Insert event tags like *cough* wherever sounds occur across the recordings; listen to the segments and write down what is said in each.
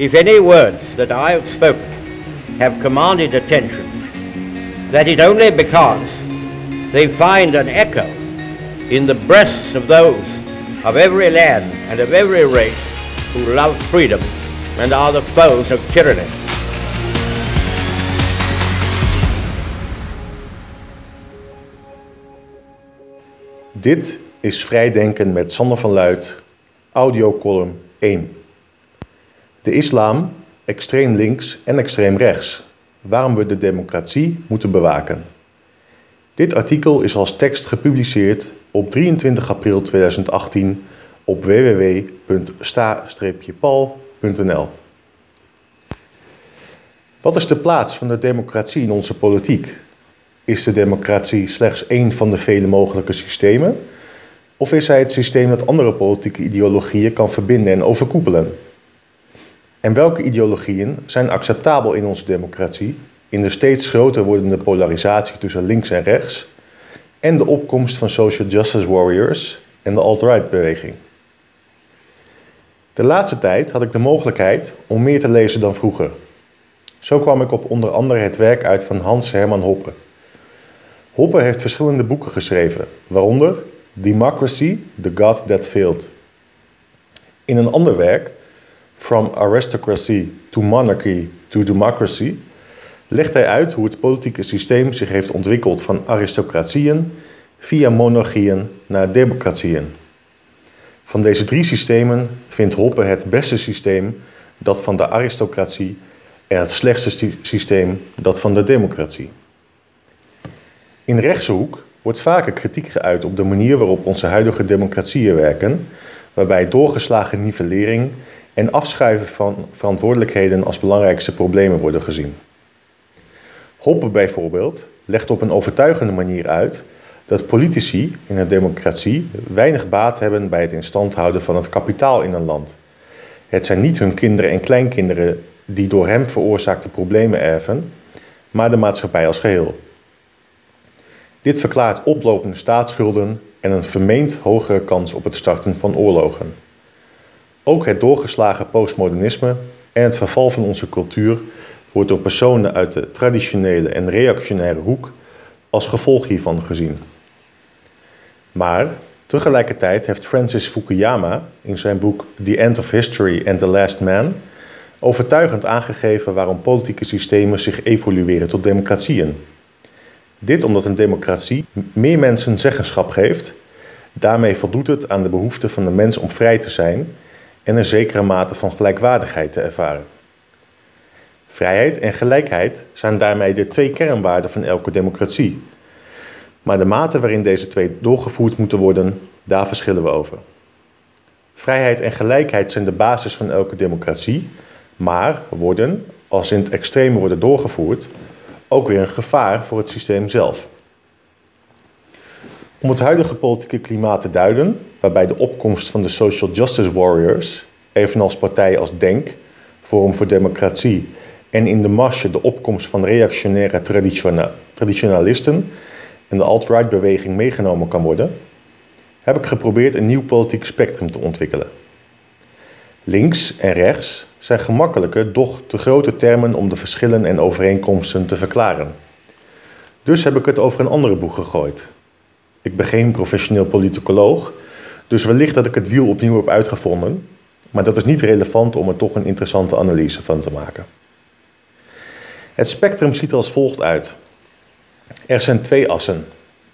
If any words that I have spoken have commanded attention, that is only because they find an echo in the breasts of those of every land and of every race who love freedom and are the foes of tyranny. Dit is Vrijdenken met Sander van Luid, audiocolumn 1. De islam, extreem links en extreem rechts. Waarom we de democratie moeten bewaken. Dit artikel is als tekst gepubliceerd op 23 april 2018 op www.sta-pal.nl. Wat is de plaats van de democratie in onze politiek? Is de democratie slechts één van de vele mogelijke systemen? Of is hij het systeem dat andere politieke ideologieën kan verbinden en overkoepelen? En welke ideologieën zijn acceptabel in onze democratie in de steeds groter wordende polarisatie tussen links en rechts en de opkomst van social justice warriors en de alt-right beweging? De laatste tijd had ik de mogelijkheid om meer te lezen dan vroeger. Zo kwam ik op onder andere het werk uit van Hans Herman Hoppe. Hoppe heeft verschillende boeken geschreven, waaronder Democracy, The God That Failed. In een ander werk, From Aristocracy to Monarchy to Democracy, legt hij uit hoe het politieke systeem zich heeft ontwikkeld van aristocratieën via monarchieën naar democratieën. Van deze drie systemen vindt Hoppe het beste systeem dat van de aristocratie en het slechtste systeem dat van de democratie. In rechtse hoek wordt vaker kritiek geuit op de manier waarop onze huidige democratieën werken, waarbij doorgeslagen nivellering en afschuiven van verantwoordelijkheden als belangrijkste problemen worden gezien. Hoppe bijvoorbeeld legt op een overtuigende manier uit dat politici in een democratie weinig baat hebben bij het instand houden van het kapitaal in een land. Het zijn niet hun kinderen en kleinkinderen die door hem veroorzaakte problemen erven, maar de maatschappij als geheel. Dit verklaart oplopende staatsschulden en een vermeend hogere kans op het starten van oorlogen. Ook het doorgeslagen postmodernisme en het verval van onze cultuur wordt door personen uit de traditionele en reactionaire hoek als gevolg hiervan gezien. Maar tegelijkertijd heeft Francis Fukuyama in zijn boek The End of History and the Last Man overtuigend aangegeven waarom politieke systemen zich evolueren tot democratieën. Dit omdat een democratie meer mensen zeggenschap geeft. Daarmee voldoet het aan de behoefte van de mens om vrij te zijn en een zekere mate van gelijkwaardigheid te ervaren. Vrijheid en gelijkheid zijn daarmee de twee kernwaarden van elke democratie. Maar de mate waarin deze twee doorgevoerd moeten worden, daar verschillen we over. Vrijheid en gelijkheid zijn de basis van elke democratie, maar worden, als in het extreme worden doorgevoerd, ook weer een gevaar voor het systeem zelf. Om het huidige politieke klimaat te duiden, waarbij de opkomst van de social justice warriors, evenals partijen als DENK, Forum voor Democratie en in de marge de opkomst van reactionaire traditionalisten en de alt-right beweging meegenomen kan worden, heb ik geprobeerd een nieuw politiek spectrum te ontwikkelen. Links en rechts zijn gemakkelijke, doch te grote termen om de verschillen en overeenkomsten te verklaren. Dus heb ik het over een andere boek gegooid. Ik ben geen professioneel politicoloog, dus wellicht dat ik het wiel opnieuw heb uitgevonden, maar dat is niet relevant om er toch een interessante analyse van te maken. Het spectrum ziet er als volgt uit. Er zijn twee assen.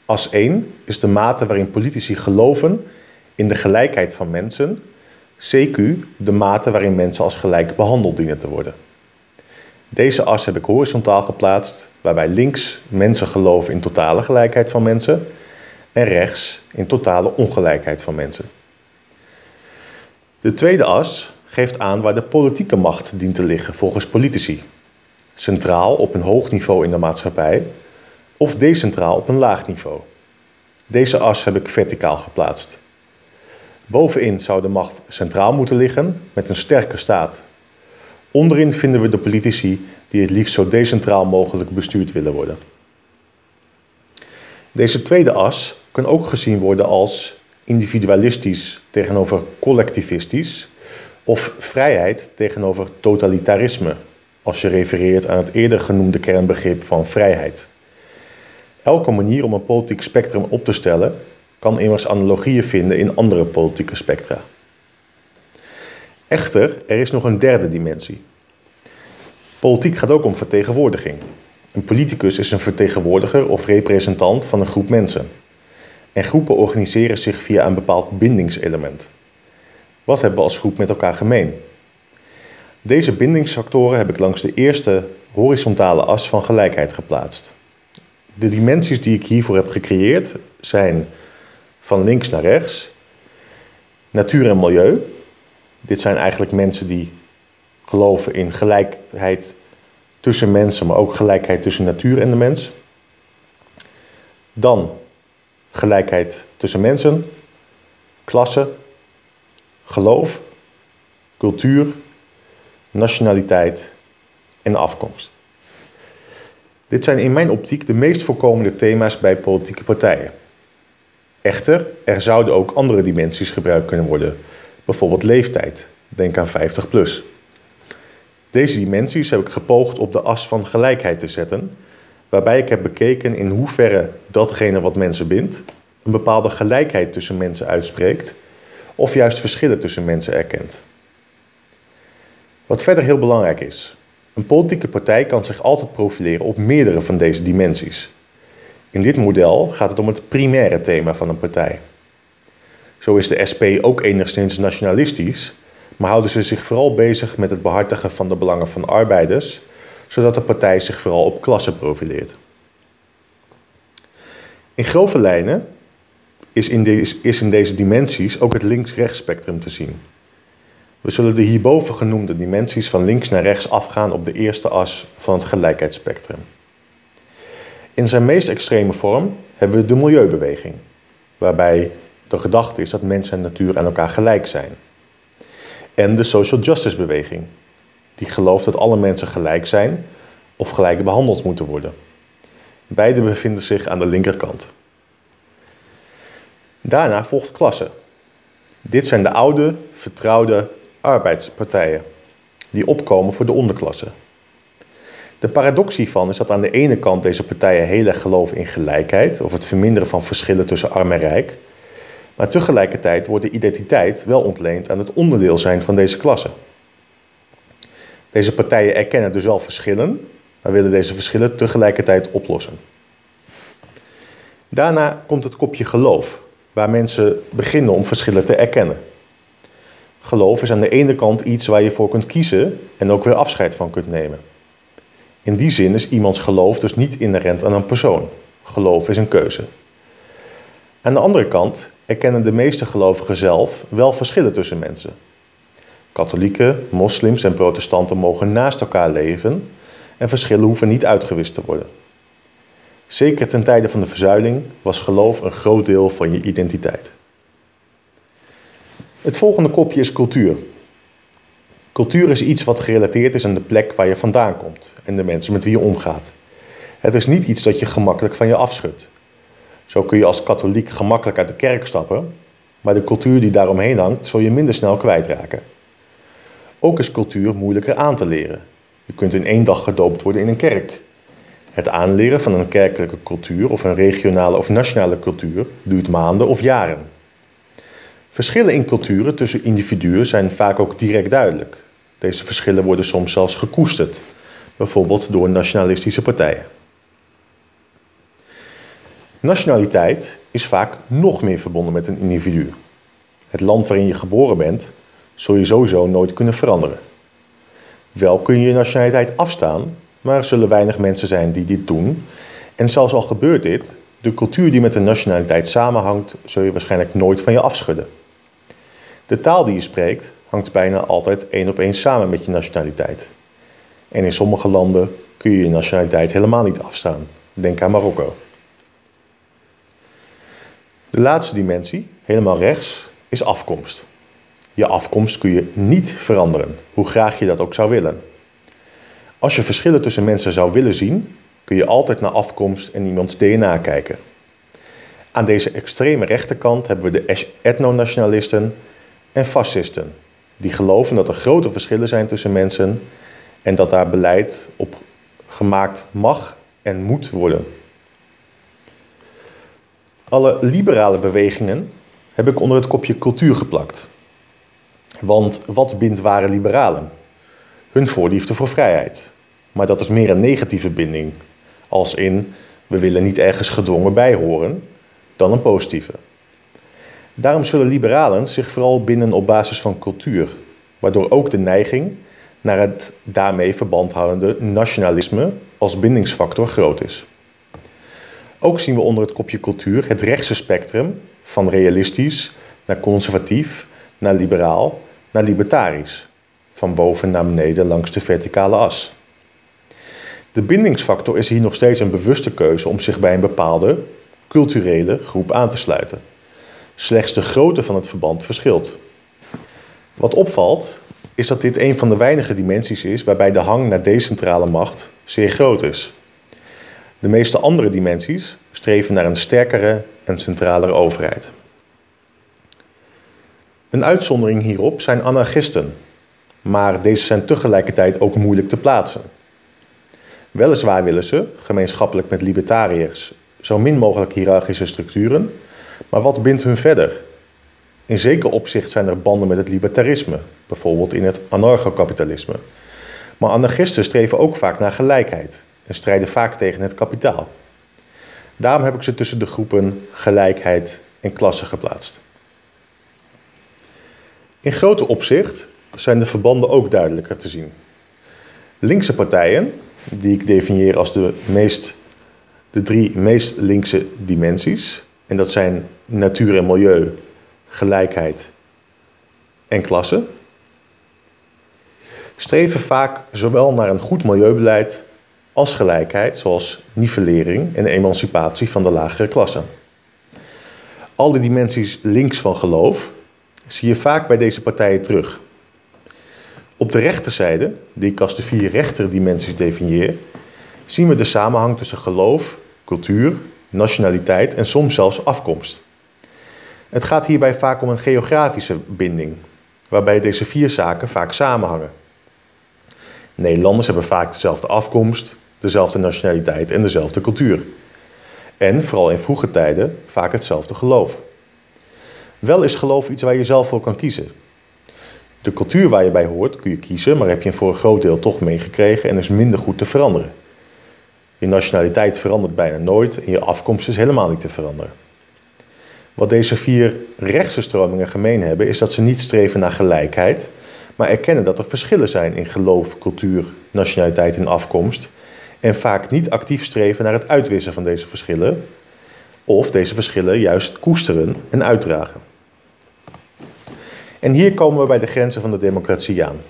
As 1 is de mate waarin politici geloven in de gelijkheid van mensen CQ de mate waarin mensen als gelijk behandeld dienen te worden. Deze as heb ik horizontaal geplaatst, waarbij links mensen geloven in totale gelijkheid van mensen en rechts in totale ongelijkheid van mensen. De tweede as geeft aan waar de politieke macht dient te liggen volgens politici. Centraal op een hoog niveau in de maatschappij of decentraal op een laag niveau. Deze as heb ik verticaal geplaatst. Bovenin zou de macht centraal moeten liggen, met een sterke staat. Onderin vinden we de politici die het liefst zo decentraal mogelijk bestuurd willen worden. Deze tweede as kan ook gezien worden als individualistisch tegenover collectivistisch, Of vrijheid tegenover totalitarisme, als je refereert aan het eerder genoemde kernbegrip van vrijheid. Elke manier om een politiek spectrum op te stellen kan immers analogieën vinden in andere politieke spectra. Echter, er is nog een derde dimensie. Politiek gaat ook om vertegenwoordiging. Een politicus is een vertegenwoordiger of representant van een groep mensen. En groepen organiseren zich via een bepaald bindingselement. Wat hebben we als groep met elkaar gemeen? Deze bindingsfactoren heb ik langs de eerste horizontale as van gelijkheid geplaatst. De dimensies die ik hiervoor heb gecreëerd zijn van links naar rechts, natuur en milieu. Dit zijn eigenlijk mensen die geloven in gelijkheid tussen mensen, maar ook gelijkheid tussen natuur en de mens. Dan gelijkheid tussen mensen, klasse, geloof, cultuur, nationaliteit en afkomst. Dit zijn in mijn optiek de meest voorkomende thema's bij politieke partijen. Echter, er zouden ook andere dimensies gebruikt kunnen worden, bijvoorbeeld leeftijd. Denk aan 50 plus. Deze dimensies heb ik gepoogd op de as van gelijkheid te zetten, waarbij ik heb bekeken in hoeverre datgene wat mensen bindt een bepaalde gelijkheid tussen mensen uitspreekt of juist verschillen tussen mensen erkent. Wat verder heel belangrijk is, een politieke partij kan zich altijd profileren op meerdere van deze dimensies. In dit model gaat het om het primaire thema van een partij. Zo is de SP ook enigszins nationalistisch, maar houden ze zich vooral bezig met het behartigen van de belangen van arbeiders, zodat de partij zich vooral op klasse profileert. In grove lijnen is in, deze, is in deze dimensies ook het links-rechts spectrum te zien. We zullen de hierboven genoemde dimensies van links naar rechts afgaan op de eerste as van het gelijkheidsspectrum. In zijn meest extreme vorm hebben we de milieubeweging, waarbij de gedachte is dat mens en natuur aan elkaar gelijk zijn. En de social justice beweging, die gelooft dat alle mensen gelijk zijn of gelijk behandeld moeten worden. Beide bevinden zich aan de linkerkant. Daarna volgt klasse. Dit zijn de oude, vertrouwde arbeidspartijen die opkomen voor de onderklasse. De paradox hiervan is dat aan de ene kant deze partijen heel erg geloven in gelijkheid of het verminderen van verschillen tussen arm en rijk, maar tegelijkertijd wordt de identiteit wel ontleend aan het onderdeel zijn van deze klasse. Deze partijen erkennen dus wel verschillen, maar willen deze verschillen tegelijkertijd oplossen. Daarna komt het kopje geloof, waar mensen beginnen om verschillen te erkennen. Geloof is aan de ene kant iets waar je voor kunt kiezen en ook weer afscheid van kunt nemen. In die zin is iemands geloof dus niet inherent aan een persoon. Geloof is een keuze. Aan de andere kant erkennen de meeste gelovigen zelf wel verschillen tussen mensen. Katholieken, moslims en protestanten mogen naast elkaar leven en verschillen hoeven niet uitgewist te worden. Zeker ten tijde van de verzuiling was geloof een groot deel van je identiteit. Het volgende kopje is cultuur. Cultuur is iets wat gerelateerd is aan de plek waar je vandaan komt en de mensen met wie je omgaat. Het is niet iets dat je gemakkelijk van je afschudt. Zo kun je als katholiek gemakkelijk uit de kerk stappen, maar de cultuur die daaromheen hangt zul je minder snel kwijtraken. Ook is cultuur moeilijker aan te leren. Je kunt in één dag gedoopt worden in een kerk. Het aanleren van een kerkelijke cultuur of een regionale of nationale cultuur duurt maanden of jaren. Verschillen in culturen tussen individuen zijn vaak ook direct duidelijk. Deze verschillen worden soms zelfs gekoesterd, bijvoorbeeld door nationalistische partijen. Nationaliteit is vaak nog meer verbonden met een individu. Het land waarin je geboren bent, zul je sowieso nooit kunnen veranderen. Wel kun je je nationaliteit afstaan, maar er zullen weinig mensen zijn die dit doen. En zelfs al gebeurt dit, de cultuur die met de nationaliteit samenhangt, zul je waarschijnlijk nooit van je afschudden. De taal die je spreekt hangt bijna altijd één op één samen met je nationaliteit. En in sommige landen kun je je nationaliteit helemaal niet afstaan. Denk aan Marokko. De laatste dimensie, helemaal rechts, is afkomst. Je afkomst kun je niet veranderen, hoe graag je dat ook zou willen. Als je verschillen tussen mensen zou willen zien, kun je altijd naar afkomst en iemands DNA kijken. Aan deze extreme rechterkant hebben we de etnonationalisten en fascisten. die geloven dat er grote verschillen zijn tussen mensen en dat daar beleid op gemaakt mag en moet worden. Alle liberale bewegingen heb ik onder het kopje cultuur geplakt. Want wat bindt ware liberalen? Hun voorliefde voor vrijheid. Maar dat is meer een negatieve binding, als in we willen niet ergens gedwongen bij horen, dan een positieve. Daarom zullen liberalen zich vooral binden op basis van cultuur, waardoor ook de neiging naar het daarmee verband houdende nationalisme als bindingsfactor groot is. Ook zien we onder het kopje cultuur het rechtse spectrum van realistisch naar conservatief, naar liberaal, naar libertarisch, van boven naar beneden langs de verticale as. De bindingsfactor is hier nog steeds een bewuste keuze om zich bij een bepaalde culturele groep aan te sluiten. Slechts de grootte van het verband verschilt. Wat opvalt, is dat dit een van de weinige dimensies is waarbij de hang naar decentrale macht zeer groot is. De meeste andere dimensies streven naar een sterkere en centralere overheid. Een uitzondering hierop zijn anarchisten, maar deze zijn tegelijkertijd ook moeilijk te plaatsen. Weliswaar willen ze, gemeenschappelijk met libertariërs, zo min mogelijk hiërarchische structuren, maar wat bindt hun verder? In zeker opzicht zijn er banden met het libertarisme, bijvoorbeeld in het anarchokapitalisme. Maar anarchisten streven ook vaak naar gelijkheid en strijden vaak tegen het kapitaal. Daarom heb ik ze tussen de groepen gelijkheid en klasse geplaatst. In grote opzicht zijn de verbanden ook duidelijker te zien. Linkse partijen, die ik definieer als de, meest, de drie meest linkse dimensies, en dat zijn natuur en milieu, gelijkheid en klasse, streven vaak zowel naar een goed milieubeleid als gelijkheid, zoals nivellering en emancipatie van de lagere klasse. Al die dimensies links van geloof zie je vaak bij deze partijen terug. Op de rechterzijde, die ik als de vier rechterdimensies definieer, zien we de samenhang tussen geloof, cultuur, nationaliteit en soms zelfs afkomst. Het gaat hierbij vaak om een geografische binding, waarbij deze vier zaken vaak samenhangen. Nederlanders hebben vaak dezelfde afkomst, dezelfde nationaliteit en dezelfde cultuur. En vooral in vroege tijden vaak hetzelfde geloof. Wel is geloof iets waar je zelf voor kan kiezen. De cultuur waar je bij hoort kun je kiezen, maar heb je voor een groot deel toch meegekregen en is minder goed te veranderen. Je nationaliteit verandert bijna nooit en je afkomst is helemaal niet te veranderen. Wat deze vier rechtse stromingen gemeen hebben, is dat ze niet streven naar gelijkheid, maar erkennen dat er verschillen zijn in geloof, cultuur, nationaliteit en afkomst. En vaak niet actief streven naar het uitwissen van deze verschillen, of deze verschillen juist koesteren en uitdragen. En hier komen we bij de grenzen van de democratie aan.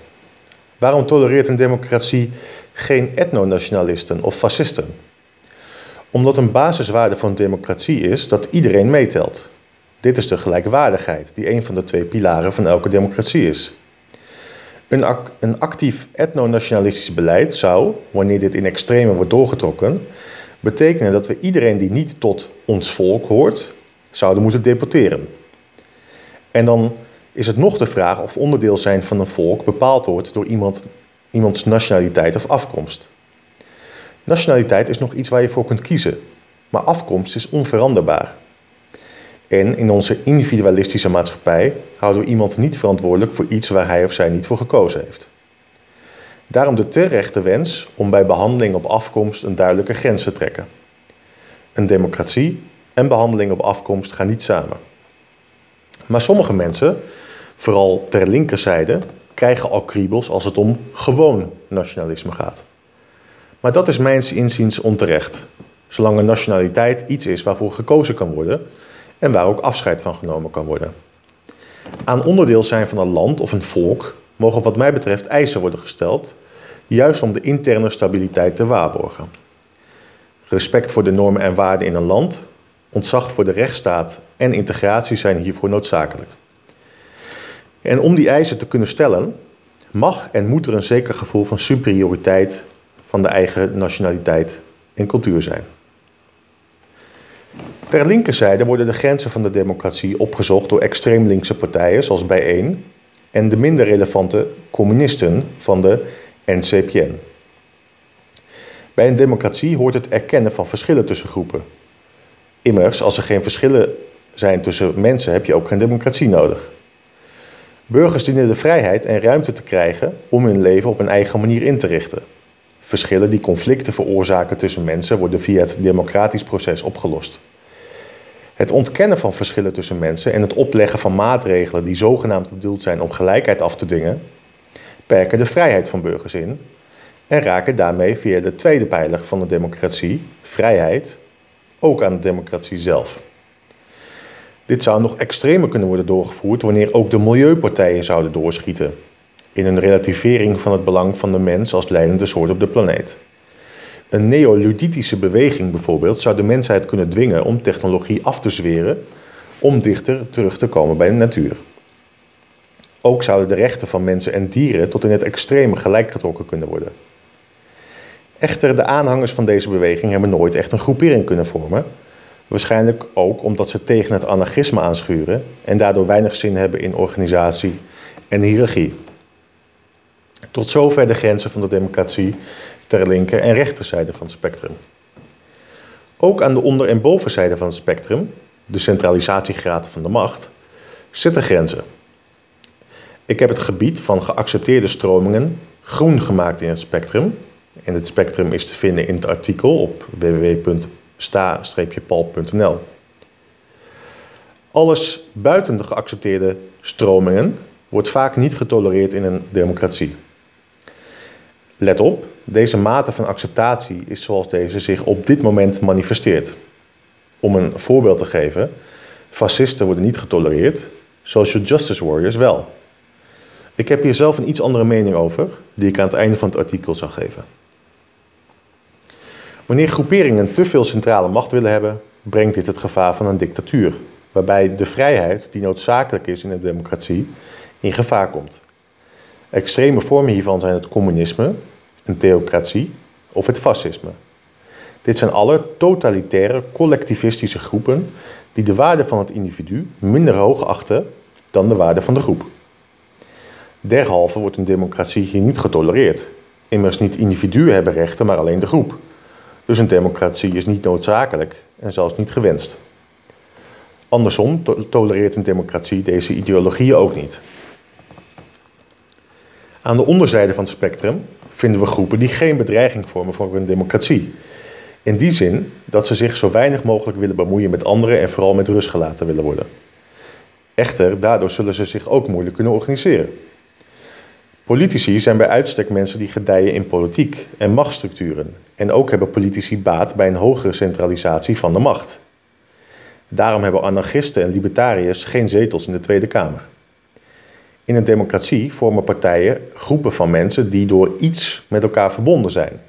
Waarom tolereert een democratie geen etnonationalisten of fascisten? Omdat een basiswaarde van democratie is dat iedereen meetelt. Dit is de gelijkwaardigheid, die een van de twee pilaren van elke democratie is. Een, een actief etnonationalistisch beleid zou, wanneer dit in extreme wordt doorgetrokken, betekenen dat we iedereen die niet tot ons volk hoort, zouden moeten deporteren. En dan is het nog de vraag of onderdeel zijn van een volk bepaald wordt door iemand, iemands nationaliteit of afkomst. Nationaliteit is nog iets waar je voor kunt kiezen, maar afkomst is onveranderbaar. En in onze individualistische maatschappij houden we iemand niet verantwoordelijk voor iets waar hij of zij niet voor gekozen heeft. Daarom de terechte wens om bij behandeling op afkomst een duidelijke grens te trekken. Een democratie en behandeling op afkomst gaan niet samen. Maar sommige mensen, vooral ter linkerzijde, krijgen al kriebels als het om gewoon nationalisme gaat. Maar dat is mijns inziens onterecht. Zolang een nationaliteit iets is waarvoor gekozen kan worden, en waar ook afscheid van genomen kan worden. Aan onderdeel zijn van een land of een volk mogen wat mij betreft eisen worden gesteld, juist om de interne stabiliteit te waarborgen. Respect voor de normen en waarden in een land, ontzag voor de rechtsstaat en integratie zijn hiervoor noodzakelijk. En om die eisen te kunnen stellen, mag en moet er een zeker gevoel van superioriteit van de eigen nationaliteit en cultuur zijn. Ter linkerzijde worden de grenzen van de democratie opgezocht door extreem linkse partijen zoals Bijeen en de minder relevante communisten van de NCPN. Bij een democratie hoort het erkennen van verschillen tussen groepen. Immers, als er geen verschillen zijn tussen mensen, heb je ook geen democratie nodig. Burgers dienen de vrijheid en ruimte te krijgen om hun leven op een eigen manier in te richten. Verschillen die conflicten veroorzaken tussen mensen worden via het democratisch proces opgelost. Het ontkennen van verschillen tussen mensen en het opleggen van maatregelen die zogenaamd bedoeld zijn om gelijkheid af te dwingen, perken de vrijheid van burgers in en raken daarmee via de tweede pijler van de democratie, vrijheid, ook aan de democratie zelf. Dit zou nog extremer kunnen worden doorgevoerd wanneer ook de milieupartijen zouden doorschieten in een relativering van het belang van de mens als leidende soort op de planeet. Een neoluditische beweging bijvoorbeeld zou de mensheid kunnen dwingen om technologie af te zweren om dichter terug te komen bij de natuur. Ook zouden de rechten van mensen en dieren tot in het extreme gelijk getrokken kunnen worden. Echter, de aanhangers van deze beweging hebben nooit echt een groepering kunnen vormen. Waarschijnlijk ook omdat ze tegen het anarchisme aanschuren en daardoor weinig zin hebben in organisatie en hiërarchie. Tot zover de grenzen van de democratie ter linker- en rechterzijde van het spectrum. Ook aan de onder- en bovenzijde van het spectrum, de centralisatiegraad van de macht, zitten grenzen. Ik heb het gebied van geaccepteerde stromingen groen gemaakt in het spectrum. En het spectrum is te vinden in het artikel op www.sta-pal.nl. Alles buiten de geaccepteerde stromingen wordt vaak niet getolereerd in een democratie. Let op, deze mate van acceptatie is zoals deze zich op dit moment manifesteert. Om een voorbeeld te geven, fascisten worden niet getolereerd, social justice warriors wel. Ik heb hier zelf een iets andere mening over, die ik aan het einde van het artikel zal geven. Wanneer groeperingen te veel centrale macht willen hebben, brengt dit het gevaar van een dictatuur, waarbij de vrijheid, die noodzakelijk is in een democratie, in gevaar komt. Extreme vormen hiervan zijn het communisme, een theocratie of het fascisme. Dit zijn alle totalitaire, collectivistische groepen die de waarde van het individu minder hoog achten dan de waarde van de groep. Derhalve wordt een democratie hier niet getolereerd. Immers niet individuen hebben rechten, maar alleen de groep. Dus een democratie is niet noodzakelijk en zelfs niet gewenst. Andersom tolereert een democratie deze ideologieën ook niet. Aan de onderzijde van het spectrum vinden we groepen die geen bedreiging vormen voor een democratie. In die zin dat ze zich zo weinig mogelijk willen bemoeien met anderen en vooral met rust gelaten willen worden. Echter, daardoor zullen ze zich ook moeilijk kunnen organiseren. Politici zijn bij uitstek mensen die gedijen in politiek en machtsstructuren. En ook hebben politici baat bij een hogere centralisatie van de macht. Daarom hebben anarchisten en libertariërs geen zetels in de Tweede Kamer. In een democratie vormen partijen groepen van mensen die door iets met elkaar verbonden zijn.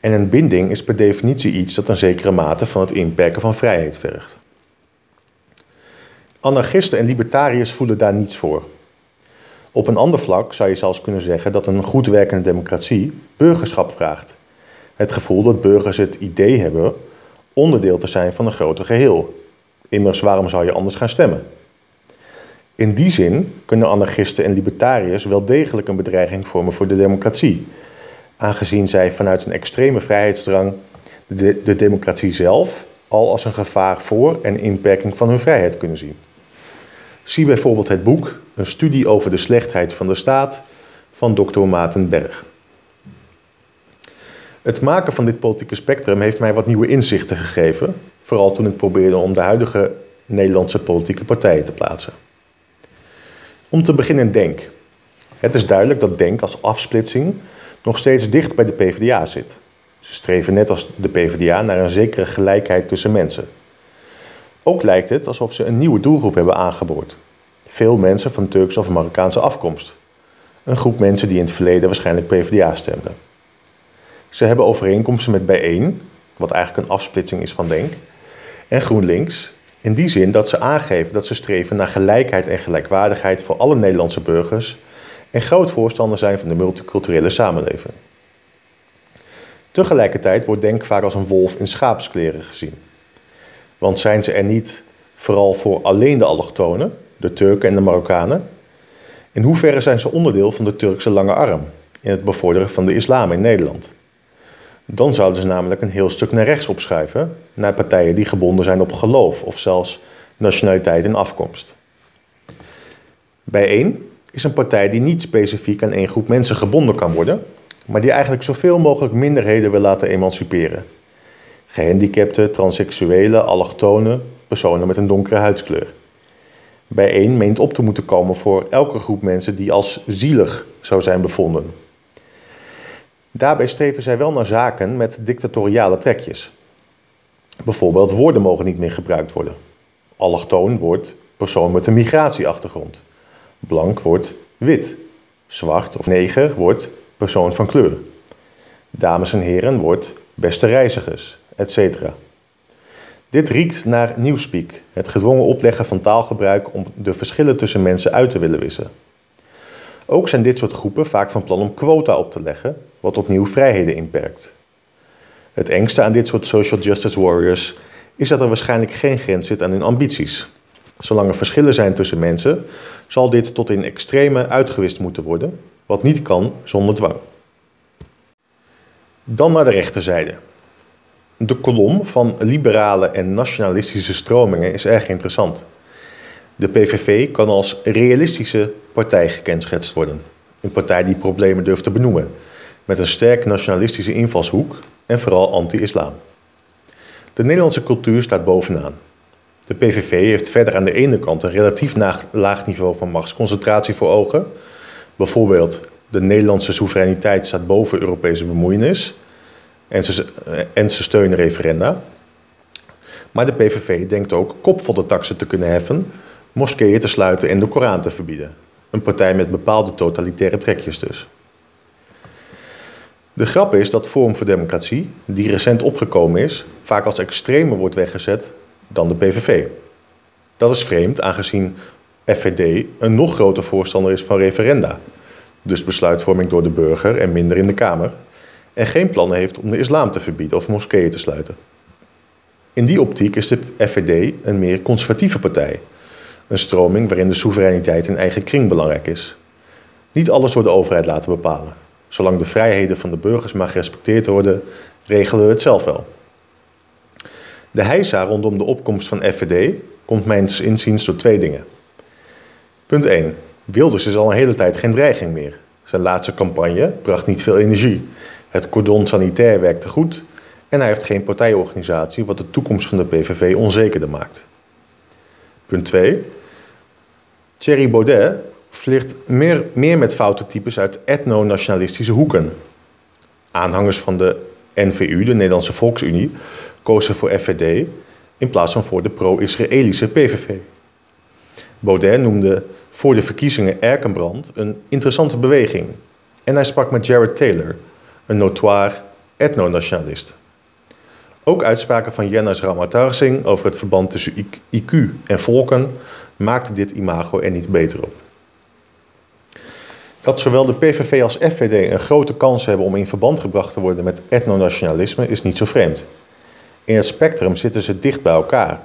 En een binding is per definitie iets dat een zekere mate van het inperken van vrijheid vergt. Anarchisten en libertariërs voelen daar niets voor. Op een ander vlak zou je zelfs kunnen zeggen dat een goed werkende democratie burgerschap vraagt. Het gevoel dat burgers het idee hebben onderdeel te zijn van een groter geheel. Immers, waarom zou je anders gaan stemmen? In die zin kunnen anarchisten en libertariërs wel degelijk een bedreiging vormen voor de democratie, aangezien zij vanuit een extreme vrijheidsdrang de, de democratie zelf al als een gevaar voor en inperking van hun vrijheid kunnen zien. Zie bijvoorbeeld het boek Een studie over de slechtheid van de staat van Dr. Maarten Berg. Het maken van dit politieke spectrum heeft mij wat nieuwe inzichten gegeven, vooral toen ik probeerde om de huidige Nederlandse politieke partijen te plaatsen. Om te beginnen Denk. Het is duidelijk dat Denk als afsplitsing nog steeds dicht bij de PvdA zit. Ze streven net als de PvdA naar een zekere gelijkheid tussen mensen. Ook lijkt het alsof ze een nieuwe doelgroep hebben aangeboord. Veel mensen van Turkse of Marokkaanse afkomst. Een groep mensen die in het verleden waarschijnlijk PvdA stemden. Ze hebben overeenkomsten met Bijeen, wat eigenlijk een afsplitsing is van Denk, en GroenLinks, in die zin dat ze aangeven dat ze streven naar gelijkheid en gelijkwaardigheid voor alle Nederlandse burgers en groot voorstander zijn van de multiculturele samenleving. Tegelijkertijd wordt Denk vaak als een wolf in schaapskleren gezien. Want zijn ze er niet vooral voor alleen de allochtonen, de Turken en de Marokkanen? In hoeverre zijn ze onderdeel van de Turkse lange arm in het bevorderen van de islam in Nederland? Dan zouden ze namelijk een heel stuk naar rechts opschuiven, naar partijen die gebonden zijn op geloof of zelfs nationaliteit en afkomst. Bijeen is een partij die niet specifiek aan één groep mensen gebonden kan worden, maar die eigenlijk zoveel mogelijk minderheden wil laten emanciperen. Gehandicapten, transseksuelen, allochtonen, personen met een donkere huidskleur. Bijeen meent op te moeten komen voor elke groep mensen die als zielig zou zijn bevonden. Daarbij streven zij wel naar zaken met dictatoriale trekjes. Bijvoorbeeld woorden mogen niet meer gebruikt worden. Allochtoon wordt persoon met een migratieachtergrond. Blank wordt wit. Zwart of neger wordt persoon van kleur. Dames en heren wordt beste reizigers, etc. Dit riekt naar nieuwspeak, het gedwongen opleggen van taalgebruik om de verschillen tussen mensen uit te willen wissen. Ook zijn dit soort groepen vaak van plan om quota op te leggen, wat opnieuw vrijheden inperkt. Het engste aan dit soort social justice warriors is dat er waarschijnlijk geen grens zit aan hun ambities. Zolang er verschillen zijn tussen mensen, zal dit tot in extreme uitgewist moeten worden, wat niet kan zonder dwang. Dan naar de rechterzijde. De kolom van liberale en nationalistische stromingen is erg interessant. De PVV kan als realistische partij gekenschetst worden. Een partij die problemen durft te benoemen, met een sterk nationalistische invalshoek en vooral anti-islam. De Nederlandse cultuur staat bovenaan. De PVV heeft verder aan de ene kant een relatief laag niveau van machtsconcentratie voor ogen. Bijvoorbeeld, de Nederlandse soevereiniteit staat boven Europese bemoeienis en ze, en ze steunen referenda. Maar de PVV denkt ook kopvolle taxen te kunnen heffen, moskeeën te sluiten en de Koran te verbieden. Een partij met bepaalde totalitaire trekjes dus. De grap is dat Forum voor Democratie, die recent opgekomen is, vaak als extremer wordt weggezet dan de PVV. Dat is vreemd, aangezien FVD een nog groter voorstander is van referenda. Dus besluitvorming door de burger en minder in de Kamer. En geen plannen heeft om de islam te verbieden of moskeeën te sluiten. In die optiek is de FVD een meer conservatieve partij. Een stroming waarin de soevereiniteit in eigen kring belangrijk is. Niet alles door de overheid laten bepalen. Zolang de vrijheden van de burgers maar gerespecteerd worden, regelen we het zelf wel. De heisa rondom de opkomst van FVD komt mijns inziens door twee dingen. Punt 1. Wilders is al een hele tijd geen dreiging meer. Zijn laatste campagne bracht niet veel energie. Het cordon sanitair werkte goed en hij heeft geen partijorganisatie, wat de toekomst van de PVV onzekerder maakt. Punt 2. Thierry Baudet vliegt meer, meer met foute types uit etno-nationalistische hoeken. Aanhangers van de NVU, de Nederlandse Volksunie, kozen voor FVD in plaats van voor de pro-Israëlische PVV. Baudet noemde voor de verkiezingen Erkenbrand een interessante beweging. En hij sprak met Jared Taylor, een notoire etno-nationalist. Ook uitspraken van Jennas Ramatarsing over het verband tussen IQ en volken maakten dit imago er niet beter op. Dat zowel de PVV als FVD een grote kans hebben om in verband gebracht te worden met etnonationalisme is niet zo vreemd. In het spectrum zitten ze dicht bij elkaar.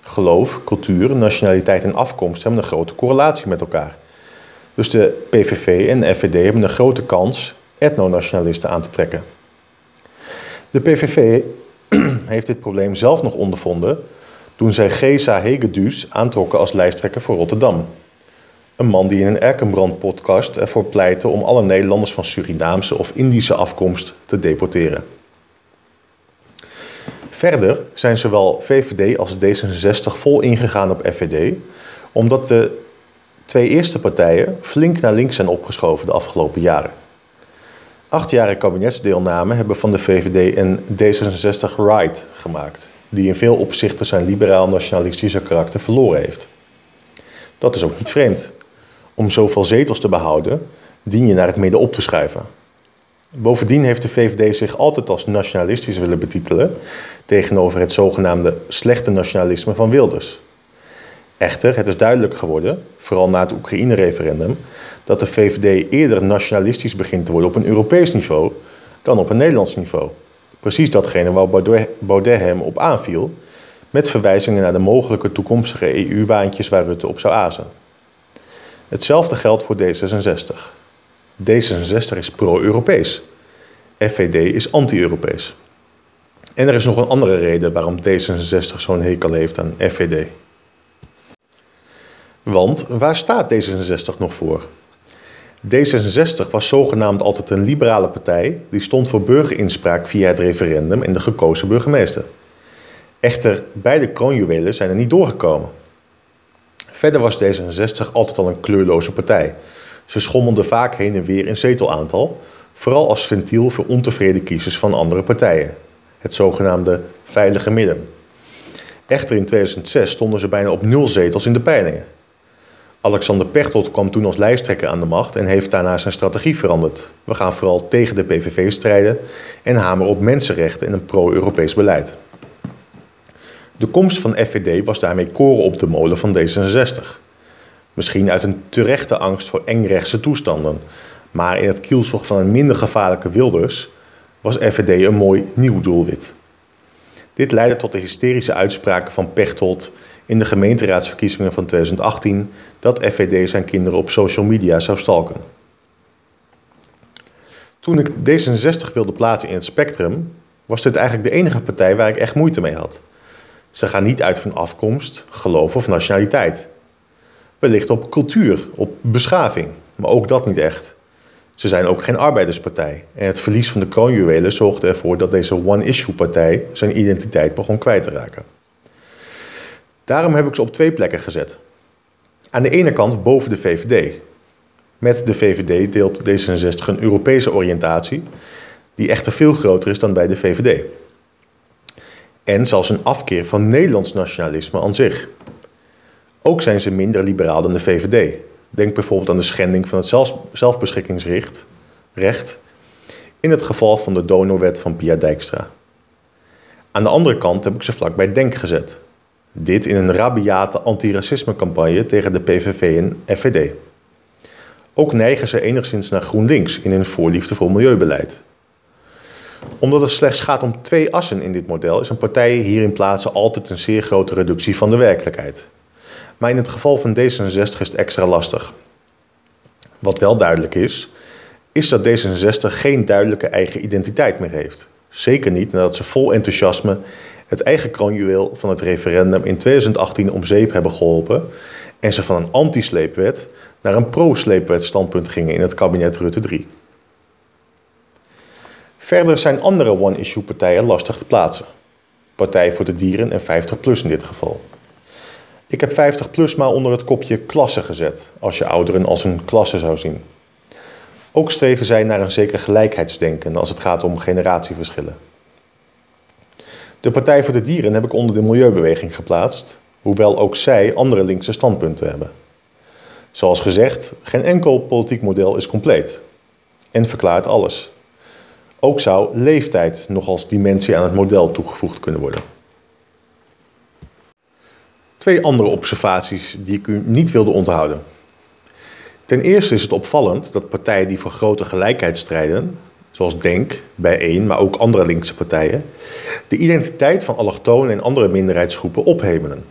Geloof, cultuur, nationaliteit en afkomst hebben een grote correlatie met elkaar. Dus de PVV en de FVD hebben een grote kans etnonationalisten aan te trekken. De PVV *clears throat* heeft dit probleem zelf nog ondervonden toen zij Geza Hegedus aantrokken als lijsttrekker voor Rotterdam. Een man die in een Erkenbrand-podcast ervoor pleitte om alle Nederlanders van Surinaamse of Indische afkomst te deporteren. Verder zijn zowel VVD als D66 vol ingegaan op FVD, omdat de twee eerste partijen flink naar links zijn opgeschoven de afgelopen jaren. Acht jaren kabinetsdeelname hebben van de VVD een D66 right gemaakt, die in veel opzichten zijn liberaal-nationalistische karakter verloren heeft. Dat is ook niet vreemd. Om zoveel zetels te behouden, dien je naar het midden op te schuiven. Bovendien heeft de VVD zich altijd als nationalistisch willen betitelen tegenover het zogenaamde slechte nationalisme van Wilders. Echter, het is duidelijk geworden, vooral na het Oekraïne-referendum, dat de VVD eerder nationalistisch begint te worden op een Europees niveau dan op een Nederlands niveau. Precies datgene waar Baudet hem op aanviel, met verwijzingen naar de mogelijke toekomstige EU-baantjes waar Rutte op zou azen. Hetzelfde geldt voor D66. D66 is pro-Europees. FVD is anti-Europees. En er is nog een andere reden waarom D66 zo'n hekel heeft aan FVD. Want waar staat D66 nog voor? D66 was zogenaamd altijd een liberale partij die stond voor burgerinspraak via het referendum en de gekozen burgemeester. Echter, beide kroonjuwelen zijn er niet doorgekomen. Verder was D66 altijd al een kleurloze partij. Ze schommelde vaak heen en weer in zetelaantal, vooral als ventiel voor ontevreden kiezers van andere partijen. Het zogenaamde veilige midden. Echter in 2006 stonden ze bijna op nul zetels in de peilingen. Alexander Pechtold kwam toen als lijsttrekker aan de macht en heeft daarna zijn strategie veranderd. We gaan vooral tegen de PVV strijden en hameren op mensenrechten en een pro-Europees beleid. De komst van FVD was daarmee koren op de molen van D66. Misschien uit een terechte angst voor engrechtse toestanden, maar in het kielzog van een minder gevaarlijke Wilders was FVD een mooi nieuw doelwit. Dit leidde tot de hysterische uitspraken van Pechtold in de gemeenteraadsverkiezingen van 2018 dat FVD zijn kinderen op social media zou stalken. Toen ik D66 wilde plaatsen in het spectrum, was dit eigenlijk de enige partij waar ik echt moeite mee had. Ze gaan niet uit van afkomst, geloof of nationaliteit. Wellicht op cultuur, op beschaving, maar ook dat niet echt. Ze zijn ook geen arbeiderspartij. En het verlies van de kroonjuwelen zorgde ervoor dat deze one-issue-partij zijn identiteit begon kwijt te raken. Daarom heb ik ze op twee plekken gezet. Aan de ene kant boven de VVD. Met de VVD deelt D66 een Europese oriëntatie, die echter veel groter is dan bij de VVD. En zelfs een afkeer van Nederlands nationalisme aan zich. Ook zijn ze minder liberaal dan de VVD. Denk bijvoorbeeld aan de schending van het zelfbeschikkingsrecht recht, in het geval van de donorwet van Pia Dijkstra. Aan de andere kant heb ik ze vlakbij Denk gezet, dit in een rabiate antiracismecampagne tegen de PVV en FVD. Ook neigen ze enigszins naar GroenLinks in hun voorliefde voor milieubeleid. Omdat het slechts gaat om twee assen in dit model, is een partij hierin plaatsen altijd een zeer grote reductie van de werkelijkheid. Maar in het geval van D66 is het extra lastig. Wat wel duidelijk is, is dat D66 geen duidelijke eigen identiteit meer heeft. Zeker niet nadat ze vol enthousiasme het eigen kroonjuweel van het referendum in 2018 om zeep hebben geholpen en ze van een anti-sleepwet naar een pro-sleepwet standpunt gingen in het kabinet Rutte 3. Verder zijn andere one-issue partijen lastig te plaatsen. Partij voor de Dieren en 50PLUS in dit geval. Ik heb 50PLUS maar onder het kopje klasse gezet, als je ouderen als een klasse zou zien. Ook streven zij naar een zeker gelijkheidsdenken als het gaat om generatieverschillen. De Partij voor de Dieren heb ik onder de Milieubeweging geplaatst, hoewel ook zij andere linkse standpunten hebben. Zoals gezegd, geen enkel politiek model is compleet en verklaart alles. Ook zou leeftijd nog als dimensie aan het model toegevoegd kunnen worden. Twee andere observaties die ik u niet wilde onthouden. Ten eerste is het opvallend dat partijen die voor grote gelijkheid strijden, zoals Denk, Bijeen, maar ook andere linkse partijen, de identiteit van allochtonen en andere minderheidsgroepen ophemelen.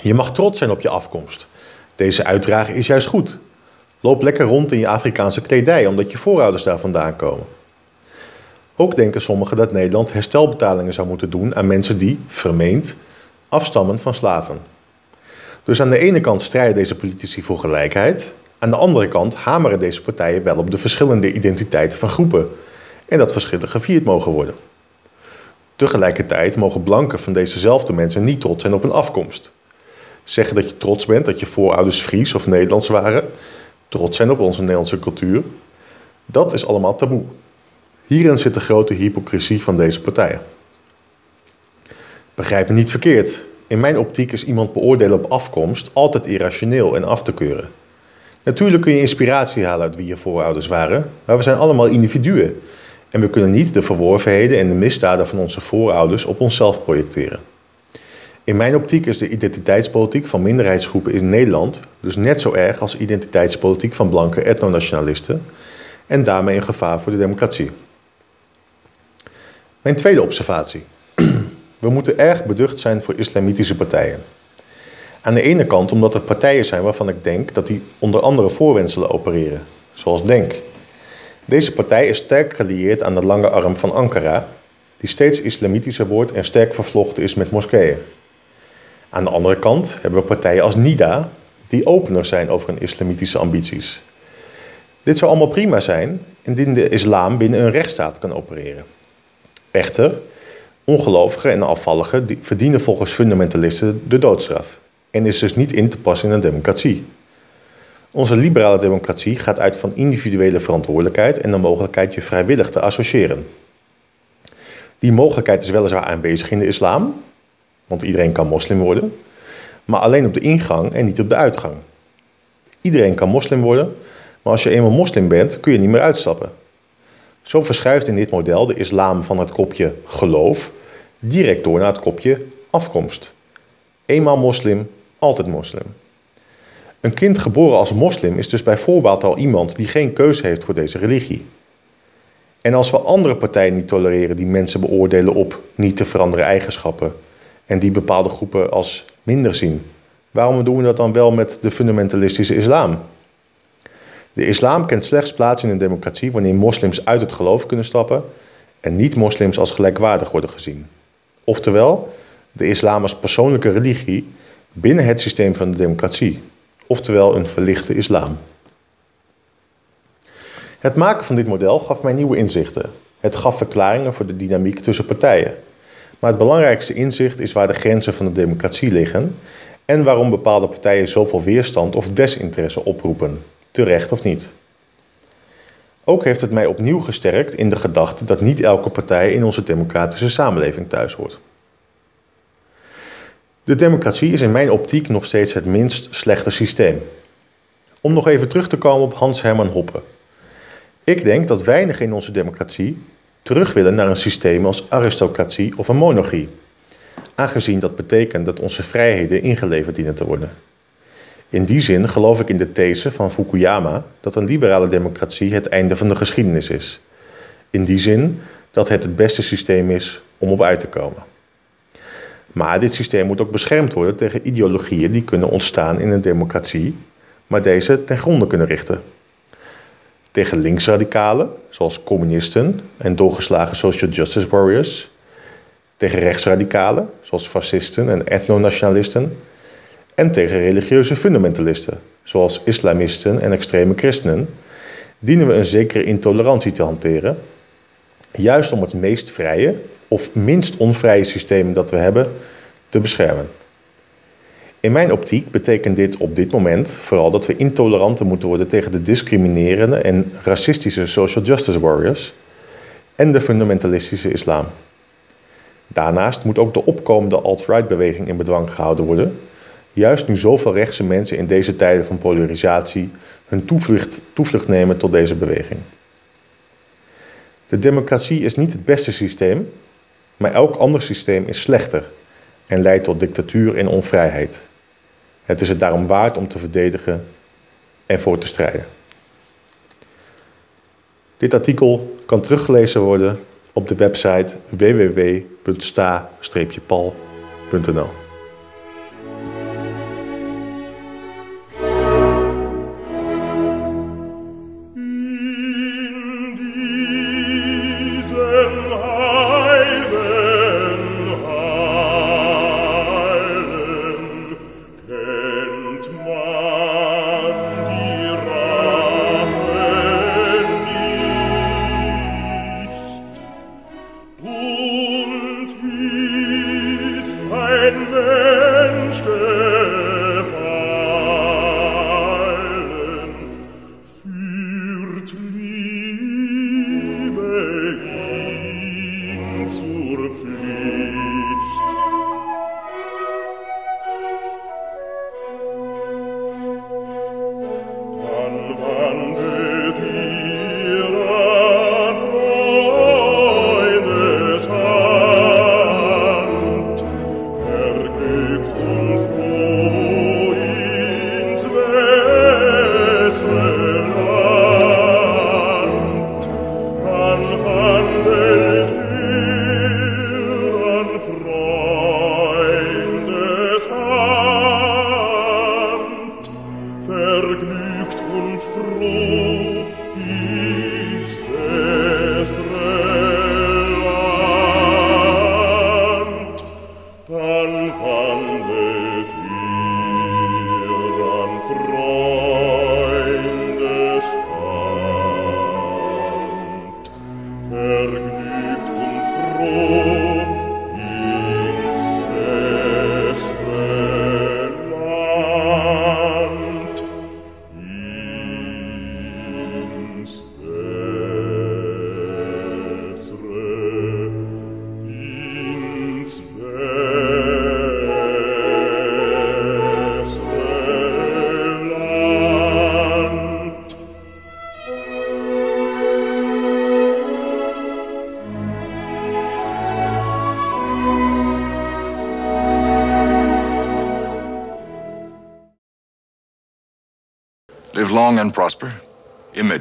Je mag trots zijn op je afkomst. Deze uitdraging is juist goed. Loop lekker rond in je Afrikaanse kledij, omdat je voorouders daar vandaan komen. Ook denken sommigen dat Nederland herstelbetalingen zou moeten doen aan mensen die, vermeend, afstammen van slaven. Dus aan de ene kant strijden deze politici voor gelijkheid, aan de andere kant hameren deze partijen wel op de verschillende identiteiten van groepen en dat verschillen gevierd mogen worden. Tegelijkertijd mogen blanken van dezezelfde mensen niet trots zijn op hun afkomst. Zeggen dat je trots bent dat je voorouders Fries of Nederlands waren, trots zijn op onze Nederlandse cultuur, dat is allemaal taboe. Hierin zit de grote hypocrisie van deze partijen. Begrijp me niet verkeerd. In mijn optiek is iemand beoordelen op afkomst altijd irrationeel en af te keuren. Natuurlijk kun je inspiratie halen uit wie je voorouders waren, maar we zijn allemaal individuen. En we kunnen niet de verworvenheden en de misdaden van onze voorouders op onszelf projecteren. In mijn optiek is de identiteitspolitiek van minderheidsgroepen in Nederland dus net zo erg als identiteitspolitiek van blanke etnonationalisten en daarmee een gevaar voor de democratie. Mijn tweede observatie. *clears throat* We moeten erg beducht zijn voor islamitische partijen. Aan de ene kant omdat er partijen zijn waarvan ik denk dat die onder andere voorwenselen opereren, zoals Denk. Deze partij is sterk gelieerd aan de lange arm van Ankara, die steeds islamitischer wordt en sterk vervlochten is met moskeeën. Aan de andere kant hebben we partijen als NIDA, die opener zijn over hun islamitische ambities. Dit zou allemaal prima zijn indien de islam binnen een rechtsstaat kan opereren. Echter, ongelovigen en afvalligen verdienen volgens fundamentalisten de doodstraf en is dus niet in te passen in een democratie. Onze liberale democratie gaat uit van individuele verantwoordelijkheid en de mogelijkheid je vrijwillig te associëren. Die mogelijkheid is weliswaar aanwezig in de islam, want iedereen kan moslim worden, maar alleen op de ingang en niet op de uitgang. Iedereen kan moslim worden, maar als je eenmaal moslim bent, kun je niet meer uitstappen. Zo verschuift in dit model de islam van het kopje geloof direct door naar het kopje afkomst. Eenmaal moslim, altijd moslim. Een kind geboren als moslim is dus bij voorbaat al iemand die geen keuze heeft voor deze religie. En als we andere partijen niet tolereren die mensen beoordelen op niet te veranderen eigenschappen en die bepaalde groepen als minder zien, waarom doen we dat dan wel met de fundamentalistische islam? De islam kent slechts plaats in een democratie wanneer moslims uit het geloof kunnen stappen en niet-moslims als gelijkwaardig worden gezien. Oftewel, de islam als persoonlijke religie binnen het systeem van de democratie, oftewel een verlichte islam. Het maken van dit model gaf mij nieuwe inzichten. Het gaf verklaringen voor de dynamiek tussen partijen. Maar het belangrijkste inzicht is waar de grenzen van de democratie liggen en waarom bepaalde partijen zoveel weerstand of desinteresse oproepen, terecht of niet. Ook heeft het mij opnieuw gesterkt in de gedachte dat niet elke partij in onze democratische samenleving thuis hoort. De democratie is in mijn optiek nog steeds het minst slechte systeem. Om nog even terug te komen op Hans Herman Hoppe. Ik denk dat weinigen in onze democratie terug willen naar een systeem als aristocratie of een monarchie, aangezien dat betekent dat onze vrijheden ingeleverd dienen te worden. In die zin geloof ik in de these van Fukuyama dat een liberale democratie het einde van de geschiedenis is. In die zin dat het het beste systeem is om op uit te komen. Maar dit systeem moet ook beschermd worden tegen ideologieën die kunnen ontstaan in een democratie, maar deze ten gronde kunnen richten. Tegen linksradicalen, zoals communisten en doorgeslagen social justice warriors. Tegen rechtsradicalen, zoals fascisten en ethnonationalisten. En tegen religieuze fundamentalisten, zoals islamisten en extreme christenen, dienen we een zekere intolerantie te hanteren, juist om het meest vrije of minst onvrije systeem dat we hebben te beschermen. In mijn optiek betekent dit op dit moment vooral dat we intoleranter moeten worden tegen de discriminerende en racistische social justice warriors en de fundamentalistische islam. Daarnaast moet ook de opkomende alt-right beweging in bedwang gehouden worden, juist nu zoveel rechtse mensen in deze tijden van polarisatie hun toevlucht, toevlucht nemen tot deze beweging. De democratie is niet het beste systeem, maar elk ander systeem is slechter en leidt tot dictatuur en onvrijheid. Het is het daarom waard om te verdedigen en voor te strijden. Dit artikel kan teruggelezen worden op de website www.sta-pal.nl. und froh ins Bett.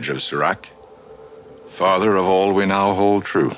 Of Sirac, father of all we now hold true.